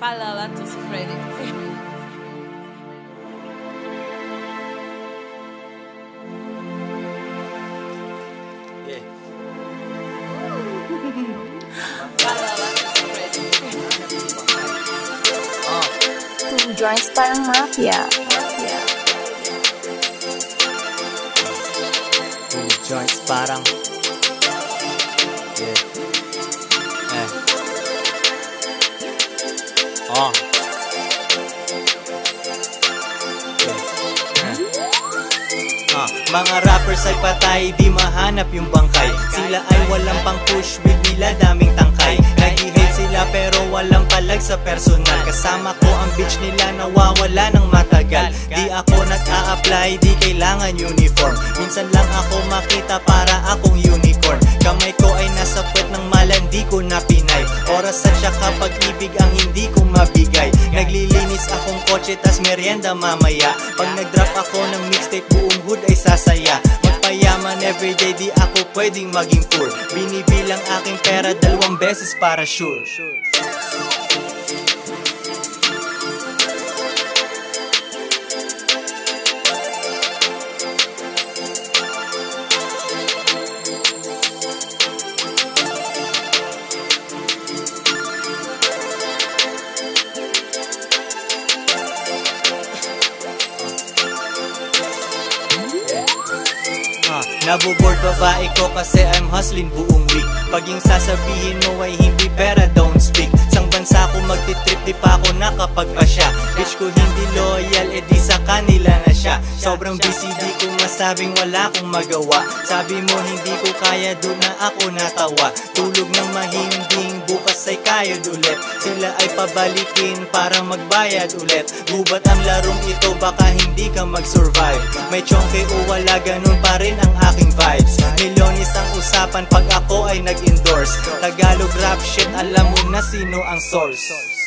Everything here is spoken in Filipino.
fala lá tu Freddy. Yeah. oh. Joints by Mafia. Mafia. Joints Parang mga rappers ay patay, di mahanap yung bangkay. Sila ay walang pang push with nila daming tangkay. Nag-hate sila pero walang palag sa personal. Kasama ko ang bitch nila nawawala ng matagal. Di ako nag-a-apply, di kailangan uniform. Minsan lang ako makita para akong unicorn Kamay ko ay nasa puwet ng malandi ko na pinay. Oras at siya kapag ibig ang hindi ko mabigay. Naglilinis akong kotse tas merienda mamaya. Pag nag-drop ako ng mixtape buong hood ay sasaya. Magpayaman everyday di ako pwedeng maging poor Binibilang aking pera dalawang beses para sure Naboboard babae ko kasi I'm hustling buong week. Pag yung sasabihin mo ay hindi pera don't speak. Sang bansa ko magtitrip di pa ako nakapagpasya. Bitch ko hindi loyal edi sa kanila na siya. Sobrang busy di ko masabing wala akong magawa. Sabi mo hindi ko kaya doon na ako natawa. Tulog ng mahimbing bukas ay kayod ulit. Sila ay pabalikin para magbayad ulit. Gubat ang larong ito baka hindi ka mag-survive. May chonke o wala ganun pa rin ang usapan pag ako ay nag-endorse. Tagalog rap shit alam mo na sino ang source